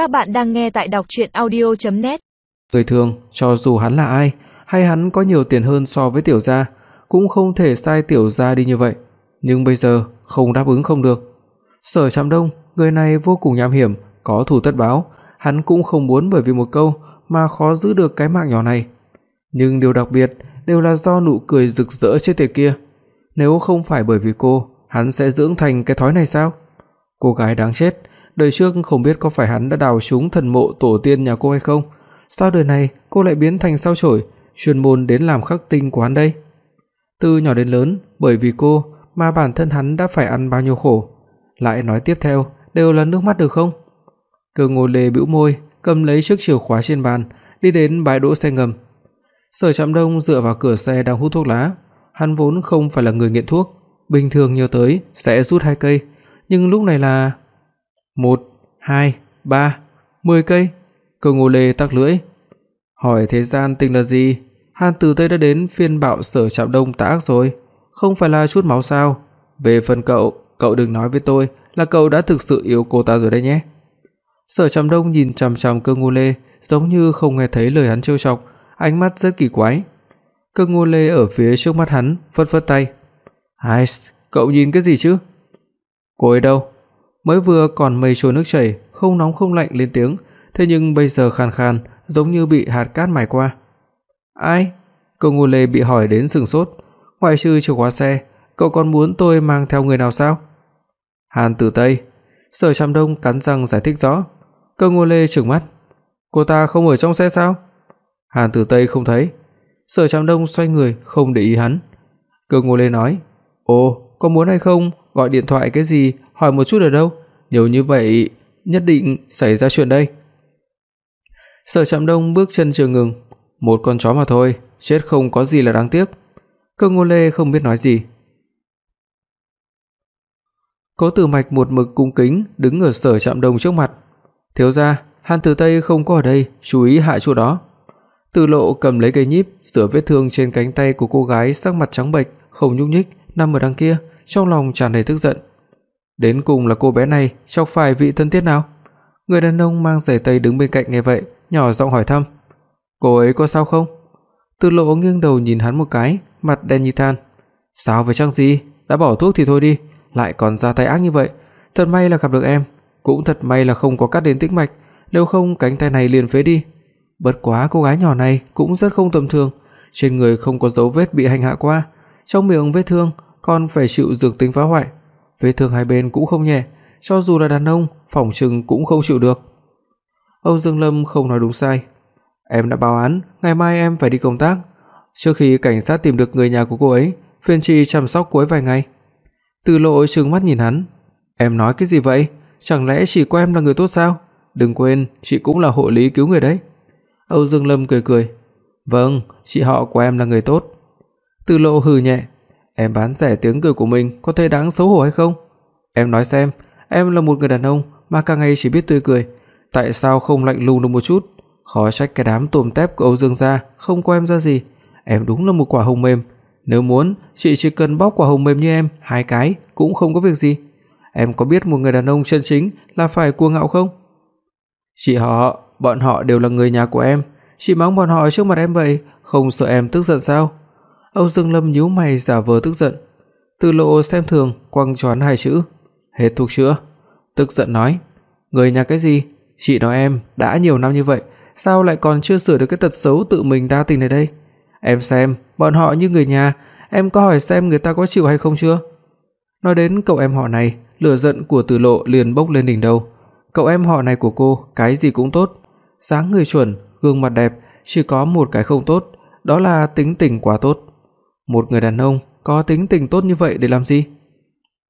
Các bạn đang nghe tại đọc audio net Người thường, cho dù hắn là ai, hay hắn có nhiều tiền hơn so với tiểu gia, cũng không thể sai tiểu gia đi như vậy, nhưng bây giờ không đáp ứng không được. Sở Trạm Đông, người này vô cùng nham hiểm, có thù tất báo, hắn cũng không muốn bởi vì một câu mà khó giữ được cái mạng nhỏ này. Nhưng điều đặc biệt đều là do nụ cười rực rỡ trên tiệt kia. Nếu không phải bởi vì cô, hắn sẽ dưỡng thành cái thói này sao? Cô gái đáng chết, đời trước không biết có phải hắn đã đào trúng thần mộ tổ tiên nhà cô hay không, sao đời này cô lại biến thành sao chổi, chuyên môn đến làm khắc tinh của hắn đây? Từ nhỏ đến lớn, bởi vì cô mà bản thân hắn đã phải ăn bao nhiêu khổ, lại nói tiếp theo đều là nước mắt được không? Cơ Ngô Lê bĩu môi, cầm lấy chiếc chìa khóa trên bàn, đi đến bãi đỗ xe ngầm. Sở Trạm Đông dựa vào cửa xe đang hút thuốc lá, hắn vốn không phải là người nghiện thuốc, bình thường nhiều tới sẽ rút hai cây, nhưng lúc này là 1 2 3 10 cây. Cơ Ngô Lê tắc lưỡi. Hỏi thế gian tình là gì? Hàn Tử Tây đã đến phiên bạo Sở Trạm Đông tà ác rồi, không phải là chút máu sao? Về phần cậu, cậu đừng nói với tôi là cậu đã thực sự yêu cô ta rồi đấy nhé. Sở chạm Đông nhìn chằm chằm Cơ Ngô Lê, giống như không nghe thấy lời hắn trêu chọc, ánh mắt rất kỳ quái. Cơ Ngô Lê ở phía trước mắt hắn, phất phất tay. "Hai, cậu nhìn cái gì chứ?" "Cô ấy đâu?" Mới vừa còn mây trôi nước chảy, không nóng không lạnh lên tiếng, thế nhưng bây giờ khàn khàn, giống như bị hạt cát mài qua. "Ai?" Cậu Ngô Lê bị hỏi đến sừng sốt, ngoại trừ chìa khóa xe, cậu còn muốn tôi mang theo người nào sao? Hàn Tử Tây. Sở Trạm Đông cắn răng giải thích rõ. Cơ Ngô Lê trừng mắt. Cô ta không ở trong xe sao? Hàn Tử Tây không thấy. Sở Trạm Đông xoay người không để ý hắn. Cơ Ngô Lê nói: "Ồ, có muốn hay không gọi điện thoại cái gì, hỏi một chút ở đâu? Nhiều như vậy nhất định xảy ra chuyện đây." Sở Trạm Đông bước chân chưa ngừng, một con chó mà thôi, chết không có gì là đáng tiếc. Cơ Ngô Lê không biết nói gì. Cố Tử Mạch một mực cung kính đứng ở Sở Trạm Đông trước mặt. "Thiếu gia, Hàn Tử Tây không có ở đây, chú ý hạ chỗ đó." Từ Lộ cầm lấy cây nhíp, rửa vết thương trên cánh tay của cô gái sắc mặt trắng bệch, không nhúc nhích, nằm ở đằng kia, trong lòng tràn đầy tức giận. Đến cùng là cô bé này chọc phải vị thân thiết nào? Người đàn ông mang giày tây đứng bên cạnh nghe vậy, nhỏ giọng hỏi thăm. "Cô ấy có sao không?" Từ Lộ nghiêng đầu nhìn hắn một cái, mặt đen như than. "Sao vậy chăng gì, đã bỏ thuốc thì thôi đi, lại còn ra tay ác như vậy, thật may là gặp được em, cũng thật may là không có cắt đến tĩnh mạch, nếu không cánh tay này liền phế đi. Bất quá cô gái nhỏ này cũng rất không tầm thường, trên người không có dấu vết bị hành hạ qua, trong miệng vết thương còn phải chịu dược tính phá hoại. Vết thương hai bên cũng không nhẹ, cho dù là đàn ông, phòng trừng cũng không chịu được. Âu Dương Lâm không nói đúng sai. Em đã báo án, ngày mai em phải đi công tác. Trước khi cảnh sát tìm được người nhà của cô ấy, phiền chị chăm sóc cô ấy vài ngày. Từ Lộ trừng mắt nhìn hắn, "Em nói cái gì vậy? Chẳng lẽ chỉ có em là người tốt sao? Đừng quên, chị cũng là hộ lý cứu người đấy." Âu Dương Lâm cười cười, "Vâng, chị họ của em là người tốt." Từ Lộ hừ nhẹ, "Em bán rẻ tiếng cười của mình có thấy đáng xấu hổ hay không? Em nói xem, em là một người đàn ông mà cả ngày chỉ biết tươi cười, tại sao không lạnh lùng được một chút? Khó trách cái đám tôm tép của Âu Dương gia không coi em ra gì, em đúng là một quả hồng mềm." Nếu muốn, chị chỉ cần bóc quả hồng mềm như em hai cái cũng không có việc gì. Em có biết một người đàn ông chân chính là phải cuồng ngạo không? Chị họ, bọn họ đều là người nhà của em, chị mắng bọn họ trước mặt em vậy, không sợ em tức giận sao? Âu Dương Lâm nhíu mày giả vờ tức giận. Từ Lộ xem thường, quăng choán hai chữ, "Hết thuốc chữa." Tức giận nói, "Người nhà cái gì? Chị nói em đã nhiều năm như vậy, sao lại còn chưa sửa được cái tật xấu tự mình đa tình này đây?" Em xem, bọn họ như người nhà, em có hỏi xem người ta có chịu hay không chưa? Nói đến cậu em họ này, lửa giận của Từ Lộ liền bốc lên đỉnh đầu. Cậu em họ này của cô, cái gì cũng tốt, dáng người chuẩn, gương mặt đẹp, chỉ có một cái không tốt, đó là tính tình quá tốt. Một người đàn ông có tính tình tốt như vậy để làm gì?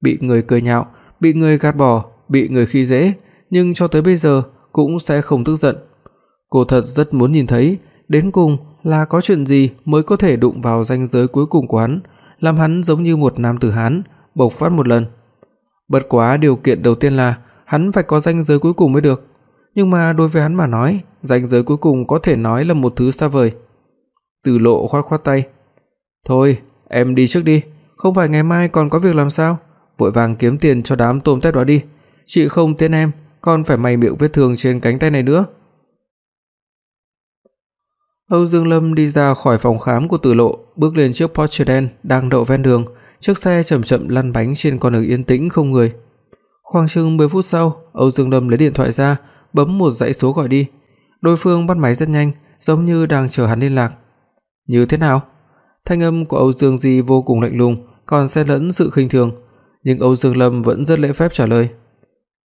Bị người cười nhạo, bị người gạt bỏ, bị người khi dễ, nhưng cho tới bây giờ cũng sẽ không tức giận. Cô thật rất muốn nhìn thấy đến cùng là có chuyện gì mới có thể đụng vào ranh giới cuối cùng của hắn, làm hắn giống như một nam tử hán, bộc phát một lần. Bất quá điều kiện đầu tiên là hắn phải có ranh giới cuối cùng mới được, nhưng mà đối với hắn mà nói, ranh giới cuối cùng có thể nói là một thứ xa vời. Từ Lộ khoát khoát tay, "Thôi, em đi trước đi, không phải ngày mai còn có việc làm sao? Vội vàng kiếm tiền cho đám tôm tép đó đi, chị không tiễn em, còn phải may miệng vết thương trên cánh tay này nữa. Âu Dương Lâm đi ra khỏi phòng khám của Từ Lộ, bước lên chiếc Porsche đen đang đậu ven đường, chiếc xe chậm chậm lăn bánh trên con đường yên tĩnh không người. Khoảng chừng 10 phút sau, Âu Dương Lâm lấy điện thoại ra, bấm một dãy số gọi đi. Đối phương bắt máy rất nhanh, giống như đang chờ hắn liên lạc. "Như thế nào?" Thanh âm của Âu Dương Di vô cùng lạnh lùng, còn xen lẫn sự khinh thường, nhưng Âu Dương Lâm vẫn rất lễ phép trả lời.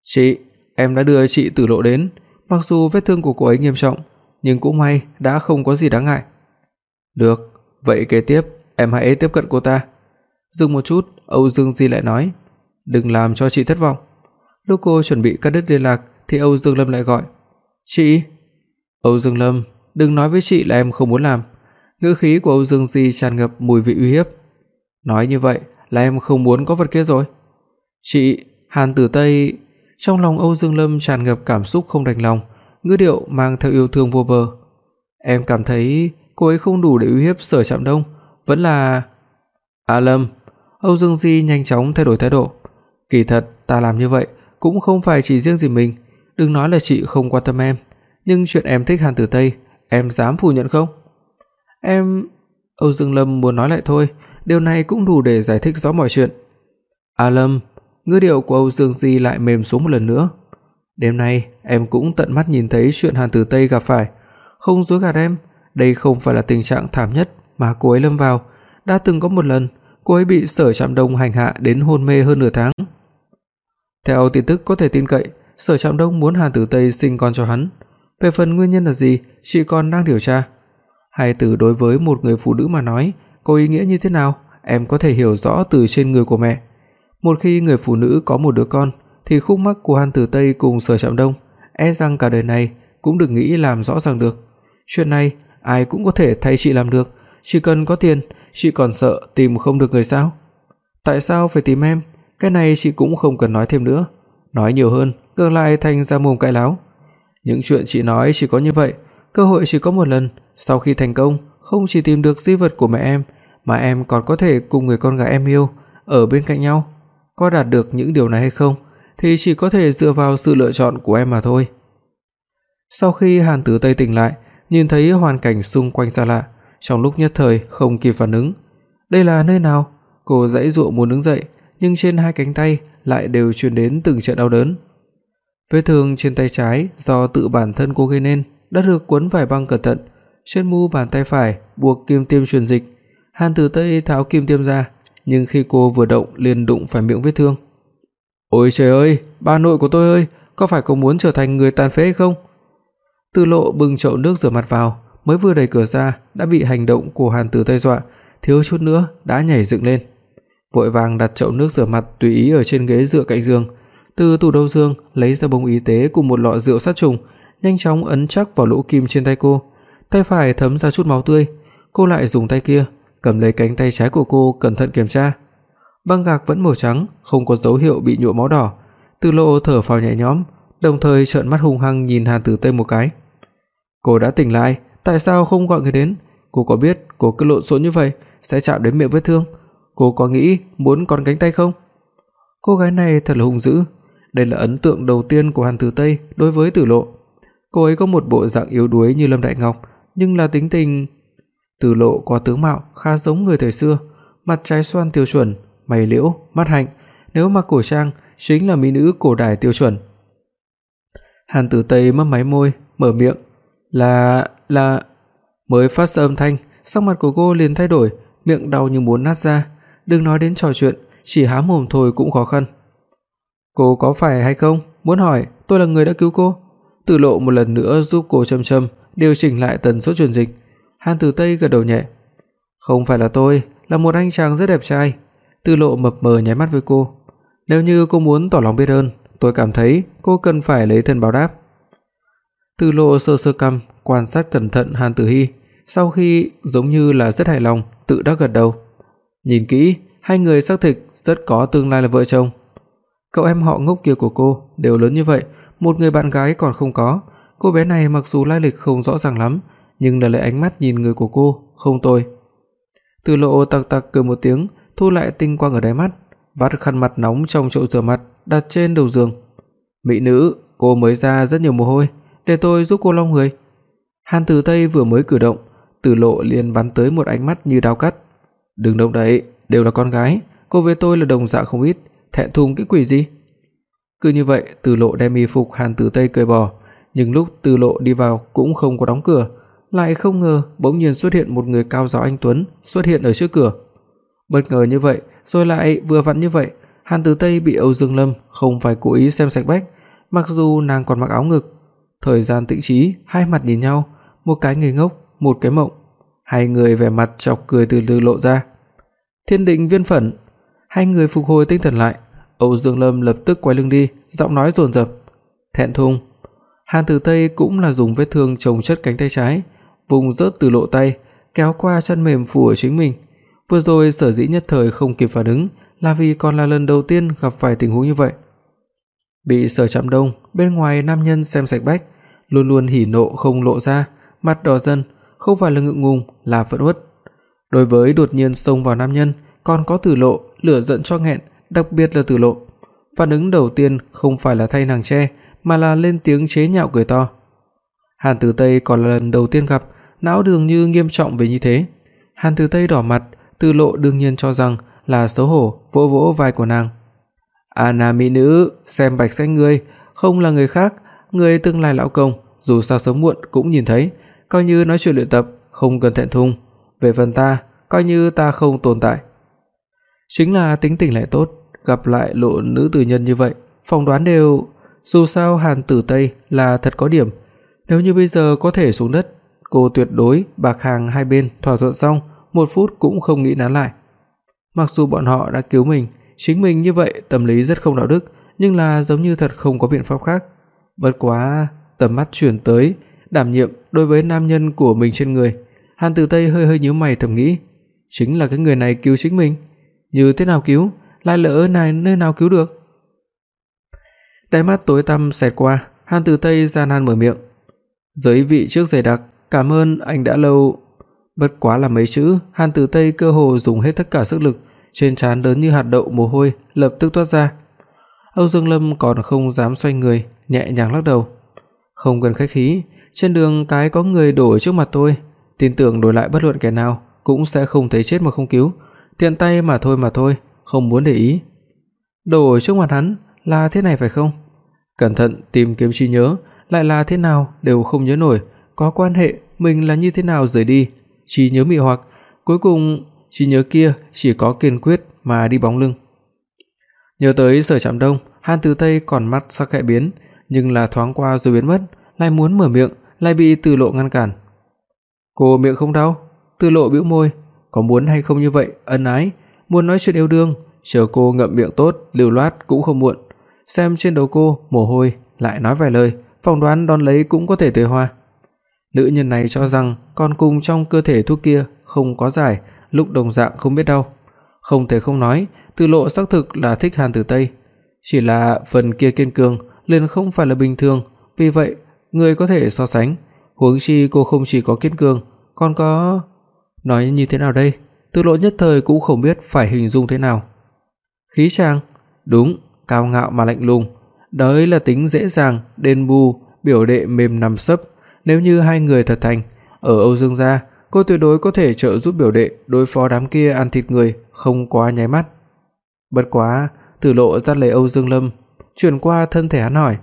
"Chị, em đã đưa chị Tử Lộ đến, mặc dù vết thương của cô ấy nghiêm trọng, nhưng cũng may đã không có gì đáng ngại." "Được, vậy kế tiếp em hãy tiếp cận cô ta." Dừng một chút, Âu Dương Di lại nói, "Đừng làm cho chị thất vọng." Lúc cô chuẩn bị cắt đứt liên lạc thì Âu Dương Lâm lại gọi, "Chị?" "Âu Dương Lâm, đừng nói với chị là em không muốn làm." Ngữ khí của Âu Dương Di tràn ngập mùi vị uy hiếp. "Nói như vậy là em không muốn có vật kia rồi?" "Chị, Hàn Tử Tây..." Trong lòng Âu Dương Lâm tràn ngập cảm xúc không đành lòng, ngữ điệu mang theo yêu thương vô bờ. "Em cảm thấy cô ấy không đủ để uy hiếp Sở Trạm Đông, vẫn là..." "A Lâm." Âu Dương Di nhanh chóng thay đổi thái độ. "Kỳ thật, ta làm như vậy cũng không phải chỉ riêng gì mình, đừng nói là chị không quan tâm em, nhưng chuyện em thích Hàn Tử Tây, em dám phủ nhận không?" "Em..." Âu Dương Lâm muốn nói lại thôi, điều này cũng đủ để giải thích rõ mọi chuyện. "A Lâm." Ngữ điệu của Âu Dương Di lại mềm xuống một lần nữa. "Đêm nay em cũng tận mắt nhìn thấy chuyện Hàn Tử Tây gặp phải, không dối gạt em, đây không phải là tình trạng thảm nhất mà cô ấy lâm vào, đã từng có một lần cô ấy bị Sở Trạm Đông hành hạ đến hôn mê hơn nửa tháng." Theo tin tức có thể tin cậy, Sở Trạm Đông muốn Hàn Tử Tây sinh con cho hắn. Về phần nguyên nhân là gì, chị còn đang điều tra. Hai từ đối với một người phụ nữ mà nói, có ý nghĩa như thế nào, em có thể hiểu rõ từ trên người của mẹ. Một khi người phụ nữ có một đứa con thì khúc mắc của Hàn Tử Tây cùng Sở Trạm Đông e rằng cả đời này cũng đừng nghĩ làm rõ ràng được. Chuyện này ai cũng có thể thay chị làm được, chỉ cần có tiền, chị còn sợ tìm không được người sao? Tại sao phải tìm em? Cái này chị cũng không cần nói thêm nữa, nói nhiều hơn ngược lại thành ra mồm cãi láo. Những chuyện chị nói chỉ có như vậy, cơ hội chỉ có một lần, sau khi thành công, không chỉ tìm được di vật của mẹ em, mà em còn có thể cùng người con gái em yêu ở bên cạnh nhau. Có đạt được những điều này hay không thì chỉ có thể dựa vào sự lựa chọn của em mà thôi. Sau khi Hàn Tử Tây tỉnh lại, nhìn thấy hoàn cảnh xung quanh xa lạ, trong lúc nhất thời không kịp phản ứng. Đây là nơi nào? Cô dãy dụa muốn đứng dậy, nhưng trên hai cánh tay lại đều truyền đến từng trận đau đớn. Vết thương trên tay trái do tự bản thân cô gây nên đã được quấn vải băng cẩn thận, trên mu bàn tay phải buộc kim tiêm truyền dịch. Hàn Tử Tây tháo kim tiêm ra, nhưng khi cô vừa động liền đụng phải miệng vết thương. "Ôi trời ơi, bà nội của tôi ơi, có phải cô muốn trở thành người tàn phế hay không?" Từ Lộ bưng chậu nước rửa mặt vào, mới vừa đẩy cửa ra đã bị hành động của Hàn Tử Tây dọa, thiếu chút nữa đã nhảy dựng lên. Vội vàng đặt chậu nước rửa mặt tùy ý ở trên ghế dựa cạnh giường, từ tủ đầu giường lấy ra bông y tế cùng một lọ rượu sát trùng, nhanh chóng ấn chắc vào lỗ kim trên tay cô. Tay phải thấm ra chút máu tươi, cô lại dùng tay kia cầm lấy cánh tay trái của cô cẩn thận kiểm tra. Băng gạc vẫn màu trắng, không có dấu hiệu bị nhuộm máu đỏ. Từ Lộ thở phào nhẹ nhõm, đồng thời trợn mắt hung hăng nhìn Hàn Tử Tây một cái. Cô đã tỉnh lại, tại sao không gọi người đến? Cô có biết cô cứ lộn xộn như vậy sẽ chạm đến miệng vết thương? Cô có nghĩ muốn còn cánh tay không? Cô gái này thật là hung dữ, đây là ấn tượng đầu tiên của Hàn Tử Tây đối với Tử Lộ. Cô ấy có một bộ dạng yếu đuối như Lâm Đại Ngọc, nhưng là tính tình từ Lộ có tướng mạo khá giống người thời xưa, mặt trái xoan tiêu chuẩn, mày liễu, mắt hạnh, nếu mặc cổ trang chính là mỹ nữ cổ đại tiêu chuẩn. Hàn Tử Tây mấp máy môi, mở miệng, "Là là" mới phát ra âm thanh, sắc mặt của cô liền thay đổi, miệng đau như muốn nát ra, đừng nói đến trò chuyện, chỉ há mồm thôi cũng khó khăn. "Cô có phải hay không? Muốn hỏi, tôi là người đã cứu cô." Tử Lộ một lần nữa giúp cô châm châm, điều chỉnh lại tần số truyền dịch. Hàn Tử Tây gật đầu nhẹ. "Không phải là tôi, là một anh chàng rất đẹp trai." Tử Lộ mập mờ nháy mắt với cô. "Nếu như cô muốn tỏ lòng biết ơn, tôi cảm thấy cô cần phải lấy thân báo đáp." Tử Lộ sờ sờ cằm, quan sát cẩn thận Hàn Tử Hi, sau khi giống như là rất hài lòng, tự đắc gật đầu. Nhìn kỹ, hai người xác thực rất có tương lai là vợ chồng. Cậu em họ ngốc kia của cô đều lớn như vậy, một người bạn gái còn không có. Cô bé này mặc dù lai lịch không rõ ràng lắm, nhưng là lấy ánh mắt nhìn người của cô không tồi. Từ Lộ tặc tặc cười một tiếng, thu lại tinh quang ở đáy mắt, vắt khăn mặt nóng trong chậu rửa mặt đặt trên đầu giường. "Mỹ nữ, cô mới ra rất nhiều mồ hôi, để tôi giúp cô lau người." Hàn Tử Tây vừa mới cử động, Từ Lộ liền bắn tới một ánh mắt như dao cắt. "Đừng động đậy, đều là con gái, cô với tôi là đồng dạng không ít, thẹn thùng cái quỷ gì?" Cứ như vậy, Từ Lộ đem y phục Hàn Tử Tây cởi bỏ, nhưng lúc Từ Lộ đi vào cũng không có đóng cửa, lại không ngờ bỗng nhiên xuất hiện một người cao giáo anh tuấn xuất hiện ở trước cửa. Bất ngờ như vậy, rồi lại vừa vặn như vậy, Hàn Tử Tây bị Âu Dương Lâm không phải cố ý xem sạch bách, mặc dù nàng còn mặc áo ngực. Thời gian tĩnh trí, hai mặt nhìn nhau, một cái ngây ngốc, một cái mộng. Hai người vẻ mặt chọc cười từ từ lộ ra. Thiên định viên phận, hai người phục hồi tinh thần lại, Âu Dương Lâm lập tức quay lưng đi, giọng nói dồn dập, thẹn thùng. Hàn Tử Tây cũng là dùng vết thương chồng chất cánh tay trái, vùng rớt từ lộ tay, kéo qua chân mềm phủ ở chính mình. Vừa rồi sở dĩ nhất thời không kịp phản ứng là vì còn là lần đầu tiên gặp phải tình huống như vậy. Bị Sở Trạm Đông bên ngoài nam nhân xem sạch bách, luôn luôn hỉ nộ không lộ ra, mặt đỏ dần, không phải là ngượng ngùng là phẫn uất. Đối với đột nhiên xông vào nam nhân, còn có Tử Lộ lửa giận cho nghẹn, đặc biệt là Tử Lộ. Phản ứng đầu tiên không phải là thay nàng che, mà là lên tiếng chế nhạo cười to. Hàn Tử Tây còn là lần đầu tiên gặp, não đường như nghiêm trọng về như thế. Hàn Tử Tây đỏ mặt, Tử Lộ đương nhiên cho rằng là xấu hổ, vỗ vỗ vai của nàng. À, "Anna mỹ nữ, xem bạch xanh ngươi, không là người khác, người tương lai lão công, dù sao sớm muộn cũng nhìn thấy, coi như nói chuyện luyện tập, không cần thẹn thùng. Về phần ta, coi như ta không tồn tại." Chính là tính tình lại tốt, gặp lại lộ nữ tử nhân như vậy, phỏng đoán đều dù sao Hàn Tử Tây là thật có điểm, nếu như bây giờ có thể xuống đất, cô tuyệt đối bạc hàng hai bên thỏa thuận xong, một phút cũng không nghĩ nán lại. Mặc dù bọn họ đã cứu mình, chính mình như vậy tâm lý rất không đạo đức, nhưng là giống như thật không có biện pháp khác. Bất quá, tầm mắt chuyển tới đảm nhiệm đối với nam nhân của mình trên người, Hàn Tử Tây hơi hơi nhíu mày thầm nghĩ, chính là cái người này cứu chính mình, như thế nào cứu, lại lỡ này nơi nào cứu được. Đáy mắt tối tăm xẹt qua, Hàn Tử Tây gian nan mở miệng. Giới vị trước dày đặc, cảm ơn anh đã lâu. Bất quá là mấy chữ, Hàn Tử Tây cơ hồ dùng hết tất cả sức lực, trên trán lớn như hạt đậu mồ hôi lập tức toát ra. Âu Dương Lâm còn không dám xoay người, nhẹ nhàng lắc đầu. Không cần khách khí, trên đường cái có người đổ trước mặt tôi, tin tưởng đổi lại bất luận kẻ nào cũng sẽ không thấy chết mà không cứu, tiện tay mà thôi mà thôi, không muốn để ý. Đổ trước mặt hắn là thế này phải không? Cẩn thận tìm kiếm trí nhớ, lại là thế nào đều không nhớ nổi, có quan hệ mình là như thế nào rời đi, trí nhớ mị hoặc, cuối cùng trí nhớ kia chỉ có kiên quyết mà đi bóng lưng. Nhớ tới Sở Trạm Đông, Hàn Từ Tây còn mắt sắc khẽ biến, nhưng là thoáng qua rồi biến mất, lại muốn mở miệng, lại bị Từ Lộ ngăn cản. "Cô miệng không đau?" Từ Lộ bĩu môi, "Có muốn hay không như vậy, ân ái, muốn nói chuyện yêu đương, chờ cô ngậm miệng tốt, lưu loát cũng không muộn." Xem trên đầu cô mồ hôi, lại nói vài lời, phỏng đoán đón lấy cũng có thể tươi hoa. Nữ nhân này cho rằng con cung trong cơ thể thuốc kia không có giải, lúc đồng dạng không biết đâu. Không thể không nói, Từ Lộ xác thực là thích Hàn Tử Tây, chỉ là phần kia kiên cường liền không phải là bình thường, vì vậy người có thể so sánh, huống chi cô không chỉ có kiên cường, còn có nói như thế nào đây? Từ Lộ nhất thời cũng không biết phải hình dung thế nào. Khí chàng, đúng, cao ngạo mà lạnh lùng, đấy là tính dễ dàng đền bù, biểu đệ mềm nằm sấp, nếu như hai người thật thành, ở Âu Dương gia, cô tuyệt đối có thể trợ giúp biểu đệ đối phó đám kia ăn thịt người không quá nháy mắt. Bất quá, Tử Lộ dắt lấy Âu Dương Lâm, chuyển qua thân thể hắn hỏi: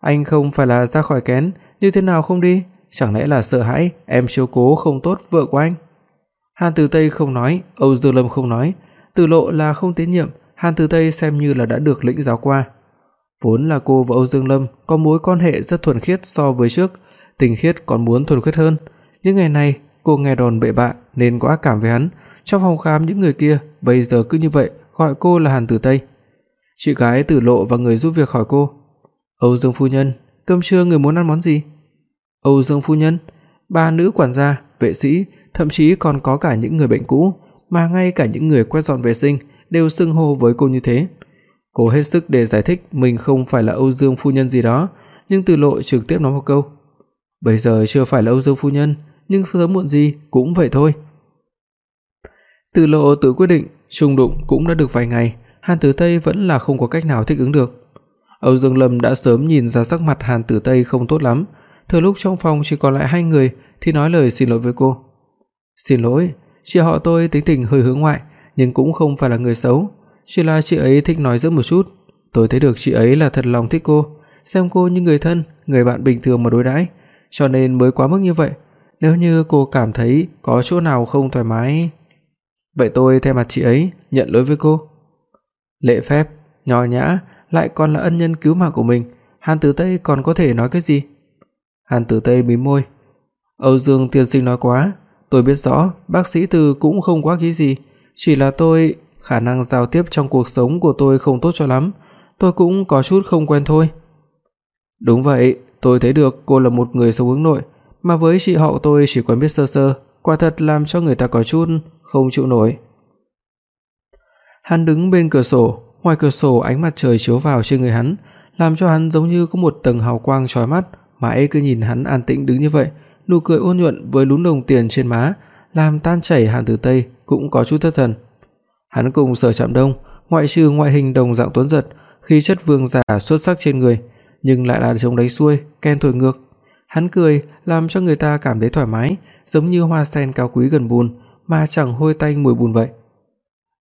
"Anh không phải là ra khỏi kén, như thế nào không đi? Chẳng lẽ là sợ hãi em chiếu cố không tốt vợ của anh?" Hàn Tử Tây không nói, Âu Dương Lâm không nói, Tử Lộ là không tín nhiệm, Hàn Tử Tây xem như là đã được lĩnh giáo qua. Vốn là cô và Âu Dương Lâm có mối quan hệ rất thuần khiết so với trước, tình khiết còn muốn thuần khiết hơn. Những ngày này, cô nghe đồn bậy bạ nên có ác cảm với hắn, trong phòng khám những người kia bây giờ cứ như vậy gọi cô là Hàn Tử Tây. Chị gái Tử Lộ và người giúp việc hỏi cô: "Âu Dương phu nhân, cơm trưa người muốn ăn món gì?" "Âu Dương phu nhân, ba nữ quản gia, vệ sĩ, thậm chí còn có cả những người bệnh cũ, mà ngay cả những người quét dọn vệ sinh đều xưng hô với cô như thế. Cô hết sức để giải thích mình không phải là Âu Dương phu nhân gì đó, nhưng Từ Lộ trực tiếp nói một câu: "Bây giờ chưa phải là Âu Dương phu nhân, nhưng sớm muộn gì cũng vậy thôi." Từ Lộ tự quyết định, trùng đụng cũng đã được vài ngày, Hàn Tử Tây vẫn là không có cách nào thích ứng được. Âu Dương Lâm đã sớm nhìn ra sắc mặt Hàn Tử Tây không tốt lắm, thừa lúc trong phòng chỉ còn lại hai người thì nói lời xin lỗi với cô. "Xin lỗi, chị họ tôi tính tình hơi hướng ngoại, nhưng cũng không phải là người xấu, chỉ là chị ấy thích nói giỡn một chút. Tôi thấy được chị ấy là thật lòng thích cô, xem cô như người thân, người bạn bình thường mà đối đãi, cho nên mới quá mức như vậy. Nếu như cô cảm thấy có chỗ nào không thoải mái, vậy tôi thay mặt chị ấy nhận lỗi với cô." Lễ phép, nho nhã, lại còn là ân nhân cứu mạng của mình, Hàn Tử Tây còn có thể nói cái gì? Hàn Tử Tây mím môi. Âu Dương tiên sinh nói quá, tôi biết rõ, bác sĩ Từ cũng không quá khí gì, chỉ là tôi khả năng giao tiếp trong cuộc sống của tôi không tốt cho lắm, tôi cũng có chút không quen thôi. Đúng vậy, tôi thấy được cô là một người sống hướng nội, mà với chị họ tôi chỉ quen biết sơ sơ, quả thật làm cho người ta có chút không chịu nổi. Hắn đứng bên cửa sổ, ngoài cửa sổ ánh mặt trời chiếu vào trên người hắn, làm cho hắn giống như có một tầng hào quang chói mắt, mãi cứ nhìn hắn an tĩnh đứng như vậy, nụ cười ôn nhuận với lúm đồng tiền trên má, làm tan chảy Hàn Tử Tây cũng có chút thất thần. Hắn cùng Sở Trạm Đông, ngoại trừ ngoại hình đồng dạng tuấn giật, khí chất vương giả xuất sắc trên người, nhưng lại là trông đấy xuôi, ken thổi ngược. Hắn cười làm cho người ta cảm thấy thoải mái, giống như hoa sen cao quý gần bùn mà chẳng hôi tanh mùi bùn vậy.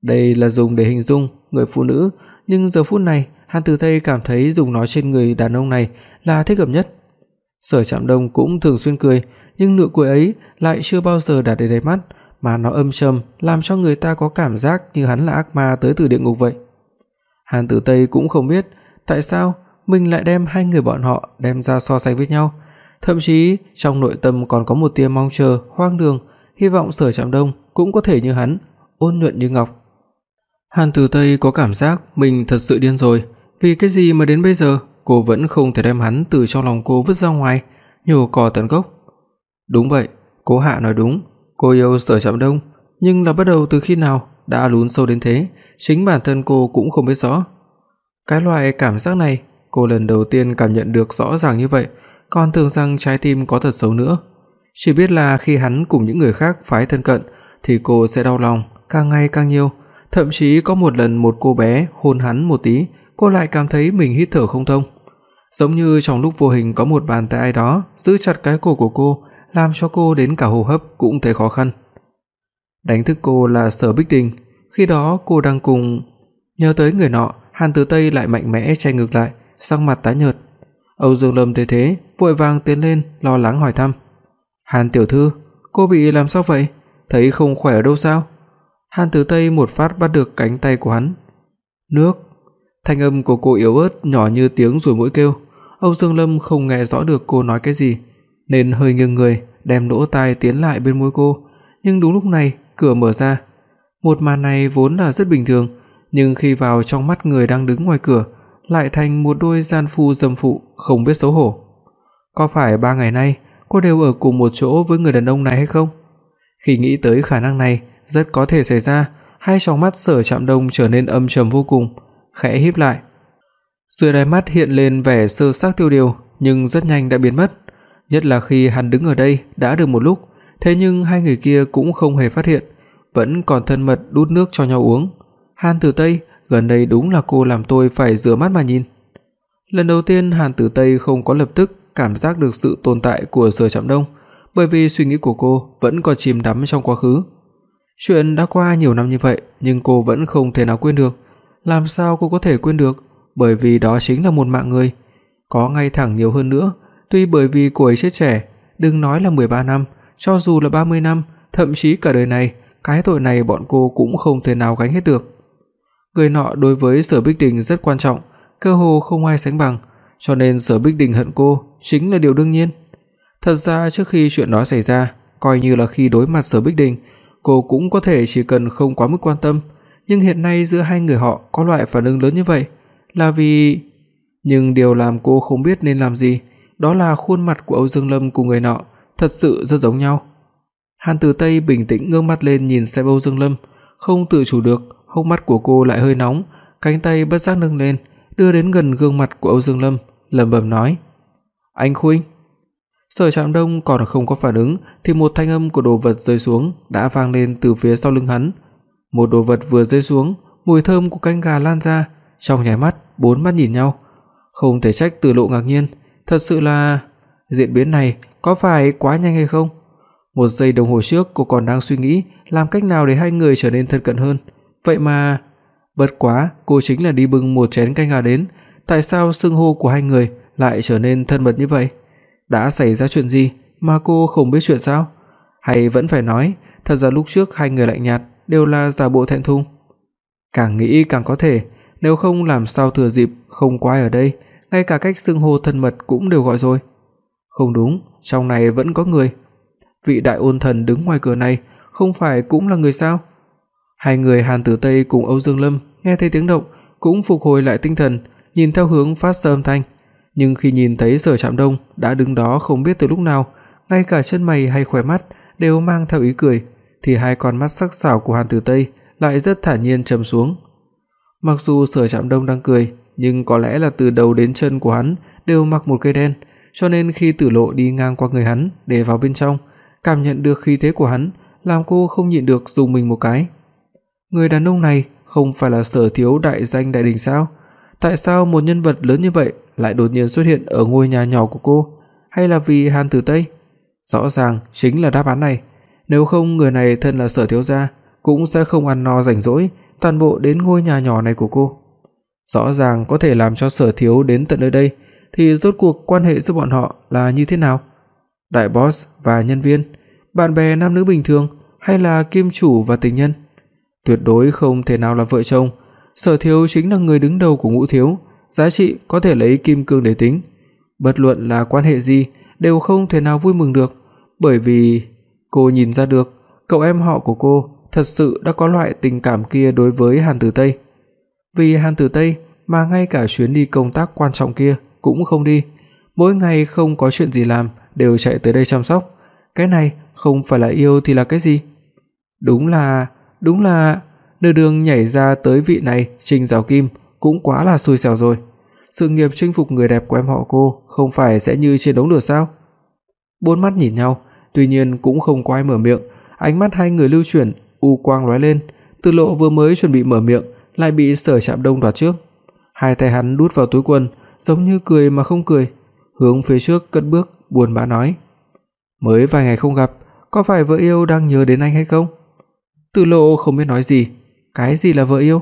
Đây là dùng để hình dung người phụ nữ, nhưng giờ phút này, Hàn Tử Tây cảm thấy dùng nó trên người đàn ông này là thích hợp nhất. Sở Trạm Đông cũng thường xuyên cười, nhưng nụ cười ấy lại chưa bao giờ đạt đến đáy mắt, mà nó âm trầm, làm cho người ta có cảm giác như hắn là ác ma tới từ địa ngục vậy. Hàn Tử Tây cũng không biết tại sao mình lại đem hai người bọn họ đem ra so sánh với nhau, thậm chí trong nội tâm còn có một tia mong chờ, hoang đường, hy vọng Sở Trạm Đông cũng có thể như hắn, ôn nhuận như ngọc. Hàn Tử Tây có cảm giác mình thật sự điên rồi, vì cái gì mà đến bây giờ cô vẫn không thể đem hắn từ trong lòng cô vứt ra ngoài, nhổ cỏ tận gốc. Đúng vậy, Cố Hạ nói đúng, cô yêu Sở Trạm Đông, nhưng là bắt đầu từ khi nào đã lún sâu đến thế, chính bản thân cô cũng không biết rõ. Cái loại cảm giác này, cô lần đầu tiên cảm nhận được rõ ràng như vậy, còn tưởng rằng trái tim có thật xấu nữa. Chỉ biết là khi hắn cùng những người khác phái thân cận thì cô sẽ đau lòng càng ngày càng nhiều, thậm chí có một lần một cô bé hôn hắn một tí, cô lại cảm thấy mình hít thở không thông. Giống như trong lúc vô hình có một bàn tay ai đó giữ chặt cái cổ của cô, làm cho cô đến cả hô hấp cũng thấy khó khăn. Đánh thức cô là Sở Bích Đình, khi đó cô đang cùng nhớ tới người nọ, Hàn Tử Tây lại mạnh mẽ che ngược lại, sắc mặt tái nhợt. Âu Dương Lâm thấy thế, vội vàng tiến lên lo lắng hỏi thăm. "Hàn tiểu thư, cô bị làm sao vậy? Thấy không khỏe ở đâu sao?" Hàn Tử Tây một phát bắt được cánh tay của hắn. "Nước." Thanh âm của cô yếu ớt nhỏ như tiếng ruồi mũi kêu. Âu Dương Lâm không nghe rõ được cô nói cái gì, nên hơi nghiêng người, đem lỗ tai tiến lại bên môi cô, nhưng đúng lúc này, cửa mở ra. Một màn này vốn là rất bình thường, nhưng khi vào trong mắt người đang đứng ngoài cửa, lại thành một đôi gian phu dâm phụ không biết xấu hổ. Có phải ba ngày nay cô đều ở cùng một chỗ với người đàn ông này hay không? Khi nghĩ tới khả năng này, rất có thể xảy ra, hai tròng mắt Sở Trạm Đông trở nên âm trầm vô cùng, khẽ híp lại. Dưới đáy mắt hiện lên vẻ sơ xác tiêu điều, nhưng rất nhanh đã biến mất, nhất là khi hắn đứng ở đây đã được một lúc, thế nhưng hai người kia cũng không hề phát hiện, vẫn còn thân mật đút nước cho nhau uống. Hàn Tử Tây, gần đây đúng là cô làm tôi phải rửa mắt mà nhìn. Lần đầu tiên Hàn Tử Tây không có lập tức cảm giác được sự tồn tại của Sở Trạm Đông, bởi vì suy nghĩ của cô vẫn còn chìm đắm trong quá khứ. Chuyện đã qua nhiều năm như vậy, nhưng cô vẫn không thể nào quên được. Làm sao cô có thể quên được, bởi vì đó chính là một mạng người. Có ngay thẳng nhiều hơn nữa, tuy bởi vì cô ấy chết trẻ, đừng nói là 13 năm, cho dù là 30 năm, thậm chí cả đời này, cái tội này bọn cô cũng không thể nào gánh hết được. Người nọ đối với Sở Bích Đình rất quan trọng, cơ hồ không ai sánh bằng, cho nên Sở Bích Đình hận cô chính là điều đương nhiên. Thật ra trước khi chuyện đó xảy ra, coi như là khi đối mặt Sở Bích Đình, cô cũng có thể chỉ cần không quá mức quan tâm, nhưng hiện nay giữa hai người họ có loại phản ứng lớn như vậy, là vì nhưng điều làm cô không biết nên làm gì, đó là khuôn mặt của Âu Dương Lâm cùng người nọ thật sự rất giống nhau. Hàn Tử Tây bình tĩnh ngước mắt lên nhìn xem Âu Dương Lâm, không tự chủ được, hốc mắt của cô lại hơi nóng, cánh tay bất giác nâng lên, đưa đến gần gương mặt của Âu Dương Lâm, lẩm bẩm nói: "Anh Khuynh." Sở Trạm Đông còn không có phản ứng thì một thanh âm của đồ vật rơi xuống đã vang lên từ phía sau lưng hắn. Một đồ vật vừa rơi xuống, mùi thơm của canh gà lan ra, trong nháy mắt bốn mắt nhìn nhau. Không thể trách Từ Lộ ngạc nhiên, thật sự là diễn biến này có phải quá nhanh hay không? Một giây đồng hồ trước cô còn đang suy nghĩ làm cách nào để hai người trở nên thân cận hơn, vậy mà bất quá cô chính là đi bưng một chén canh gà đến, tại sao xưng hô của hai người lại trở nên thân mật như vậy? Đã xảy ra chuyện gì mà cô không biết chuyện sao? Hay vẫn phải nói, thật ra lúc trước hai người lạnh nhạt đều là giả bộ thẹn thùng. Càng nghĩ càng có thể, nếu không làm sao thừa dịp không có ai ở đây, ngay cả cách xưng hô thân mật cũng đều gọi rồi. Không đúng, trong này vẫn có người. Vị đại ôn thần đứng ngoài cửa này không phải cũng là người sao? Hai người Hàn Tử Tây cùng Âu Dương Lâm nghe thấy tiếng động cũng phục hồi lại tinh thần, nhìn theo hướng phát ra âm thanh, nhưng khi nhìn thấy Sở Trạm Đông đã đứng đó không biết từ lúc nào, ngay cả chân mày hay khóe mắt đều mang theo ý cười, thì hai con mắt sắc sảo của Hàn Tử Tây lại rất thản nhiên trầm xuống. Mặc dù Sở Trạm Đông đang cười, nhưng có lẽ là từ đầu đến chân của hắn đều mặc một cây đen, cho nên khi Tử Lộ đi ngang qua người hắn để vào bên trong, cảm nhận được khí thế của hắn, làm cô không nhịn được dùng mình một cái. Người đàn ông này không phải là Sở thiếu đại danh đại đình sao? Tại sao một nhân vật lớn như vậy lại đột nhiên xuất hiện ở ngôi nhà nhỏ của cô, hay là vì Hàn Tử Tây? Rõ ràng chính là đáp án này, nếu không người này thân là Sở thiếu gia cũng sẽ không ăn no rảnh rỗi toàn bộ đến ngôi nhà nhỏ này của cô. Rõ ràng có thể làm cho Sở thiếu đến tận nơi đây, thì rốt cuộc quan hệ giữa bọn họ là như thế nào? Đại boss và nhân viên, bạn bè nam nữ bình thường hay là kim chủ và tình nhân? Tuyệt đối không thể nào là vợ chồng, Sở Thiếu chính là người đứng đầu của Ngũ Thiếu, giá trị có thể lấy kim cương để tính. Bất luận là quan hệ gì đều không thể nào vui mừng được, bởi vì cô nhìn ra được, cậu em họ của cô thật sự đã có loại tình cảm kia đối với Hàn Tử Tây. Vì Hàn Tử Tây mà ngay cả chuyến đi công tác quan trọng kia cũng không đi, mỗi ngày không có chuyện gì làm đều chạy tới đây chăm sóc. Cái này không phải là yêu thì là cái gì? Đúng là, đúng là nửa đường nhảy ra tới vị này, Trình Giảo Kim cũng quá là xui xẻo rồi. Sự nghiệp chinh phục người đẹp của em họ cô không phải sẽ như trên đống lửa sao? Bốn mắt nhìn nhau, tuy nhiên cũng không có ai mở miệng, ánh mắt hai người lưu chuyển, u quang lóe lên, Từ Lộ vừa mới chuẩn bị mở miệng, lại bị Sở Trạm Đông đoạt trước. Hai tay hắn đút vào túi quần, giống như cười mà không cười, hướng phía trước cất bước, buồn bã nói: "Mới vài ngày không gặp, có phải vợ yêu đang nhớ đến anh hay không?" Từ Lộ không biết nói gì, cái gì là vợ yêu?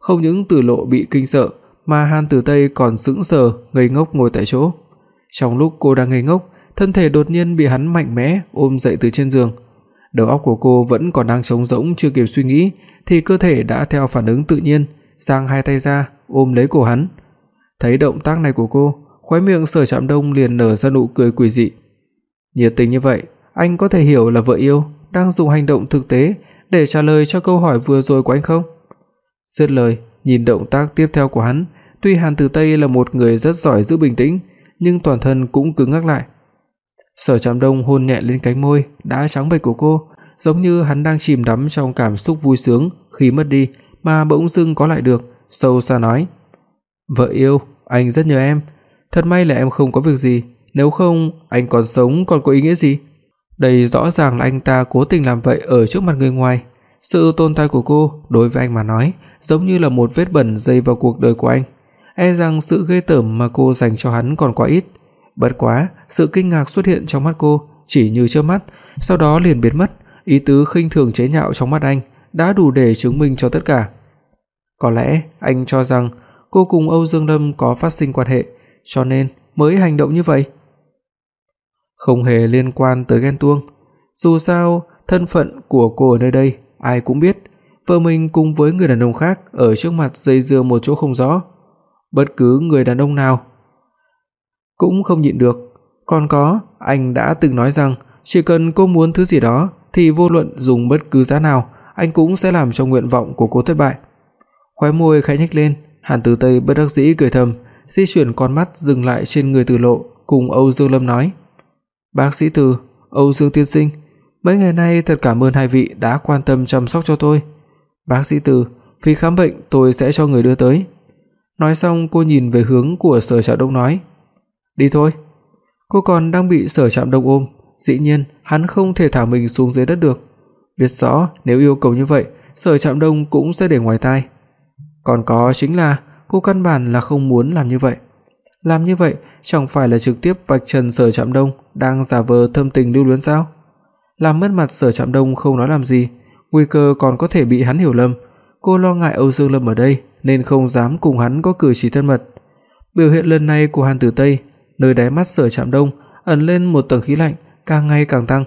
Không những Từ Lộ bị kinh sợ, mà Hàn Tử Tây còn sững sờ, ngây ngốc ngồi tại chỗ. Trong lúc cô đang ngây ngốc, thân thể đột nhiên bị hắn mạnh mẽ ôm dậy từ trên giường. Đầu óc của cô vẫn còn đang trống rỗng chưa kịp suy nghĩ thì cơ thể đã theo phản ứng tự nhiên, giang hai tay ra, ôm lấy cổ hắn. Thấy động tác này của cô, khóe miệng Sở Trạm Đông liền nở ra nụ cười quỷ dị. Nhiệt tình như vậy, anh có thể hiểu là vợ yêu đang dùng hành động thực tế để trả lời cho câu hỏi vừa rồi của anh không? Dứt lời, nhìn động tác tiếp theo của hắn, tuy Hàn Tử Tây là một người rất giỏi giữ bình tĩnh, nhưng toàn thân cũng cứng ngắc lại. Sở Trạm Đông hôn nhẹ lên cánh môi đã trắng bệch của cô, giống như hắn đang chìm đắm trong cảm xúc vui sướng khi mất đi mà bỗng dưng có lại được, sâu xa nói: "Vợ yêu, anh rất nhớ em, thật may là em không có việc gì, nếu không anh còn sống còn có ý nghĩa gì?" Đây rõ ràng là anh ta cố tình làm vậy ở trước mặt người ngoài. Sự tồn tại của cô đối với anh mà nói, giống như là một vết bẩn dây vào cuộc đời của anh. E rằng sự ghê tởm mà cô dành cho hắn còn quá ít. Bất quá, sự kinh ngạc xuất hiện trong mắt cô chỉ như chớp mắt, sau đó liền biến mất, ý tứ khinh thường chế nhạo trong mắt anh đã đủ để chứng minh cho tất cả. Có lẽ anh cho rằng cô cùng Âu Dương Lâm có phát sinh quan hệ, cho nên mới hành động như vậy không hề liên quan tới ghen tuông. Dù sao, thân phận của cô ở nơi đây ai cũng biết, vợ mình cùng với người đàn ông khác ở trước mặt dây dưa một chỗ không rõ. Bất cứ người đàn ông nào cũng không nhịn được. Còn có, anh đã từng nói rằng chỉ cần cô muốn thứ gì đó thì vô luận dùng bất cứ giá nào, anh cũng sẽ làm cho nguyện vọng của cô thất bại. Khóe môi khẽ nhếch lên, Hàn Tử Tây bất đắc dĩ cười thầm, di chuyển con mắt dừng lại trên người Từ Lộ, cùng Âu Dương Lâm nói: Bác sĩ Từ, Âu Dương tiên sinh, mấy ngày nay thật cảm ơn hai vị đã quan tâm chăm sóc cho tôi. Bác sĩ Từ, phí khám bệnh tôi sẽ cho người đưa tới. Nói xong cô nhìn về hướng của Sở Trạm Đông nói, "Đi thôi." Cô còn đang bị Sở Trạm Đông ôm, dĩ nhiên hắn không thể thả mình xuống dưới đất được. Biết rõ nếu yêu cầu như vậy, Sở Trạm Đông cũng sẽ để ngoài tai. Còn có chính là cô căn bản là không muốn làm như vậy. Làm như vậy chẳng phải là trực tiếp vạch trần Sở Trạm Đông đang giả vờ thâm tình lưu luyến sao? Làm mất mặt Sở Trạm Đông không nói làm gì, nguy cơ còn có thể bị hắn hiểu lầm. Cô lo ngại Âu Dương Lâm ở đây nên không dám cùng hắn có cử chỉ thân mật. Biểu hiện lần này của Hàn Tử Tây, nơi đáy mắt Sở Trạm Đông ẩn lên một tầng khí lạnh càng ngày càng tăng.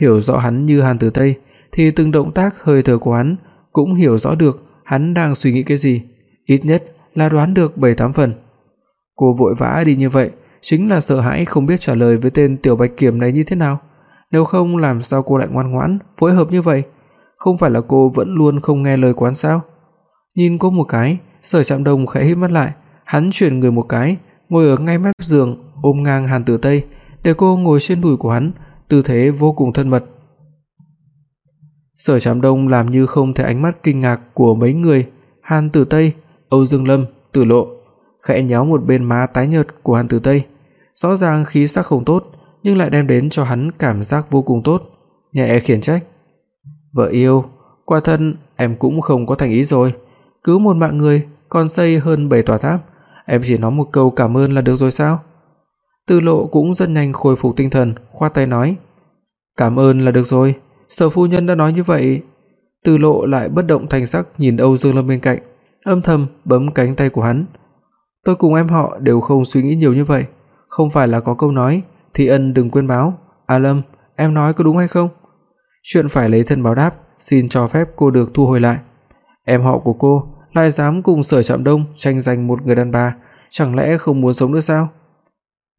Hiểu rõ hắn như Hàn Tử Tây thì từng động tác hơi thở của hắn cũng hiểu rõ được hắn đang suy nghĩ cái gì, ít nhất là đoán được 7-8 phần. Cô vội vã đi như vậy, chính là sợ hãi không biết trả lời với tên tiểu Bạch Kiểm này như thế nào, nếu không làm sao cô lại ngoan ngoãn phối hợp như vậy? Không phải là cô vẫn luôn không nghe lời quán sao? Nhìn cô một cái, Sở Trạm Đông khẽ híp mắt lại, hắn chuyển người một cái, ngồi ở ngay mép giường, ôm ngang Hàn Tử Tây, để cô ngồi trên đùi của hắn, tư thế vô cùng thân mật. Sở Trạm Đông làm như không thấy ánh mắt kinh ngạc của mấy người, Hàn Tử Tây, Âu Dương Lâm, Tử Lộ, khẽ nhéo một bên má tái nhợt của Hàn Tử Tây, rõ ràng khí sắc không tốt, nhưng lại đem đến cho hắn cảm giác vô cùng tốt, nhẹ khiển trách. "Vợ yêu, quả thân em cũng không có thành ý rồi, cứu một mạng người còn xây hơn bảy tòa tháp, em chỉ nói một câu cảm ơn là được rồi sao?" Từ Lộ cũng rất nhanh khôi phục tinh thần, khoát tay nói: "Cảm ơn là được rồi, Sở phu nhân đã nói như vậy." Từ Lộ lại bất động thanh sắc nhìn Âu Dương Lâm bên cạnh, âm thầm bấm cánh tay của hắn. "Tôi cùng em họ đều không suy nghĩ nhiều như vậy, không phải là có câu nói, thì ân đừng quên báo. A Lâm, em nói có đúng hay không?" Chuyện phải lấy thân báo đáp, xin cho phép cô được thu hồi lại. Em họ của cô lại dám cùng Sở Trạm Đông tranh giành một người đàn bà, chẳng lẽ không muốn sống nữa sao?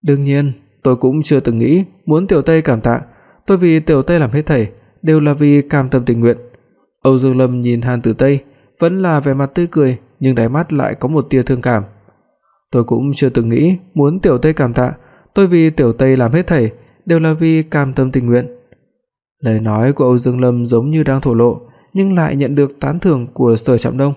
Đương nhiên, tôi cũng chưa từng nghĩ muốn Tiểu Tây cảm tạ, tôi vì Tiểu Tây làm hết thảy đều là vì cam tâm tình nguyện. Âu Dương Lâm nhìn Hàn Tử Tây, vẫn là vẻ mặt tươi cười, nhưng đáy mắt lại có một tia thương cảm. Tôi cũng chưa từng nghĩ muốn Tiểu Tây cảm tạ, tôi vì Tiểu Tây làm hết thảy đều là vì cam tâm tình nguyện. Lời nói của Âu Dương Lâm giống như đang thổ lộ, nhưng lại nhận được tán thưởng của Sở Trạm Đông.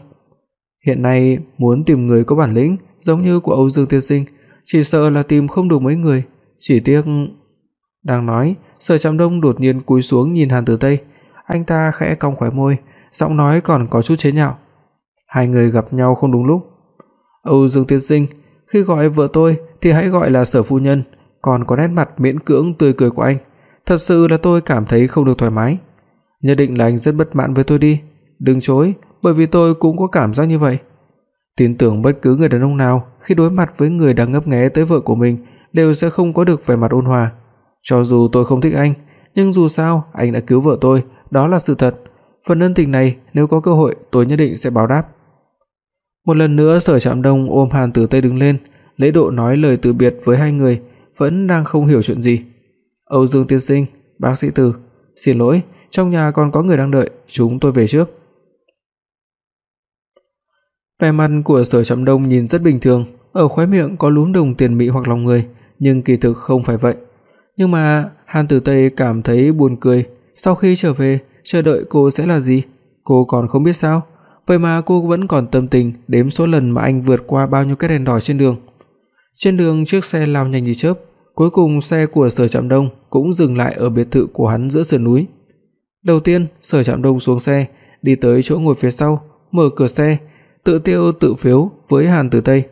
Hiện nay muốn tìm người có bản lĩnh giống như của Âu Dương tiên sinh, chỉ sợ là tìm không được mấy người, chỉ tiếc đang nói, Sở Trạm Đông đột nhiên cúi xuống nhìn Hàn Tử Tây, anh ta khẽ cong khóe môi, giọng nói còn có chút chế nhạo. Hai người gặp nhau không đúng lúc. Âu Dương tiên sinh, khi gọi vợ tôi thì hãy gọi là Sở phu nhân, còn có nét mặt miễn cưỡng tươi cười của anh, thật sự là tôi cảm thấy không được thoải mái. Nhất định là anh rất bất mãn với tôi đi, đừng chối, bởi vì tôi cũng có cảm giác như vậy. Tin tưởng bất cứ người đàn ông nào khi đối mặt với người đang ngấp nghé tới vợ của mình đều sẽ không có được vẻ mặt ôn hòa. Cho dù tôi không thích anh, nhưng dù sao anh đã cứu vợ tôi, đó là sự thật. Phần ân tình này nếu có cơ hội tôi nhất định sẽ báo đáp. Một lần nữa Sở Trạm Đông ôm Hàn Tử Tây đứng lên, lễ độ nói lời từ biệt với hai người, vẫn đang không hiểu chuyện gì. Âu Dương tiên sinh, bác sĩ Từ, xin lỗi, trong nhà còn có người đang đợi, chúng tôi về trước. Vẻ mặt của Sở Trạm Đông nhìn rất bình thường, ở khóe miệng có lúm đồng tiền mỹ hoặc lòng người, nhưng kỳ thực không phải vậy. Nhưng mà Hàn Tử Tây cảm thấy buồn cười, sau khi trở về, chờ đợi cô sẽ là gì? Cô còn không biết sao? Vậy mà cô vẫn còn tâm tình đếm số lần mà anh vượt qua bao nhiêu cái đèn đỏ trên đường. Trên đường chiếc xe lao nhanh như chớp, cuối cùng xe của Sở Trạm Đông cũng dừng lại ở biệt thự của hắn giữa sườn núi. Đầu tiên, Sở Trạm Đông xuống xe, đi tới chỗ ngồi phía sau, mở cửa xe, tự tiêu tự phiếu với Hàn Tử Tây.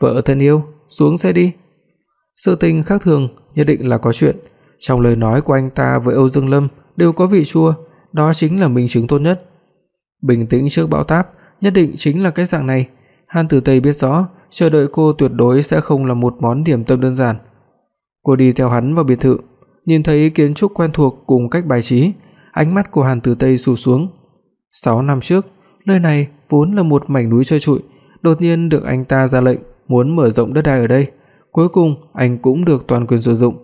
"Vợ thân yêu, xuống xe đi." Sự tình khác thường nhất định là có chuyện. Trong lời nói của anh ta với Âu Dương Lâm đều có vị chua, đó chính là minh chứng tốt nhất. Bình tĩnh trước bão táp, nhất định chính là cái dạng này. Hàn Tử Tây biết rõ, chờ đợi cô tuyệt đối sẽ không là một món điểm tâm đơn giản. Cô đi theo hắn vào biệt thự, nhìn thấy kiến trúc quen thuộc cùng cách bài trí, ánh mắt của Hàn Tử Tây sụp xuống. 6 năm trước, nơi này vốn là một mảnh núi trơ trụi, đột nhiên được anh ta ra lệnh muốn mở rộng đất đai ở đây, cuối cùng anh cũng được toàn quyền sử dụng.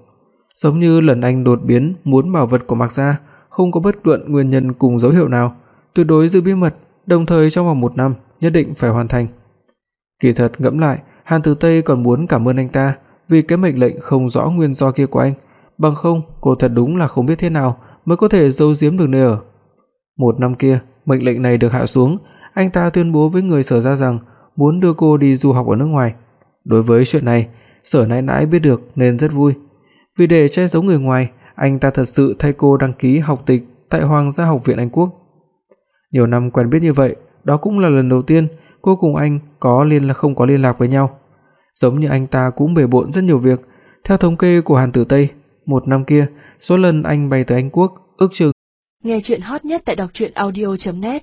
Giống như lần anh đột biến muốn bảo vật của Mạc gia, không có bất luận nguyên nhân cùng dấu hiệu nào, tuyệt đối giữ bí mật, đồng thời trong vòng 1 năm nhất định phải hoàn thành. Kỳ thật ngẫm lại, Hàn Tử Tây còn muốn cảm ơn anh ta vì cái mệnh lệnh không rõ nguyên do kia của anh, bằng không cô thật đúng là không biết thế nào mới có thể giấu giếm được nơi ở. Một năm kia, mệnh lệnh này được hạ xuống, anh ta tuyên bố với người Sở ra rằng muốn đưa cô đi du học ở nước ngoài. Đối với chuyện này, Sở Nãi Nãi biết được nên rất vui. Vì để che giấu người ngoài, anh ta thật sự thay cô đăng ký học tịch tại Hoàng gia học viện Anh Quốc. Nhiều năm quen biết như vậy, đó cũng là lần đầu tiên cô cùng anh có liên là không có liên lạc với nhau. giống như anh ta cũng bề bộn rất nhiều việc. Theo thống kê của Hàn Tử Tây, một năm kia, số lần anh bay tới Anh quốc ước chừng Nghe truyện hot nhất tại doctruyenaudio.net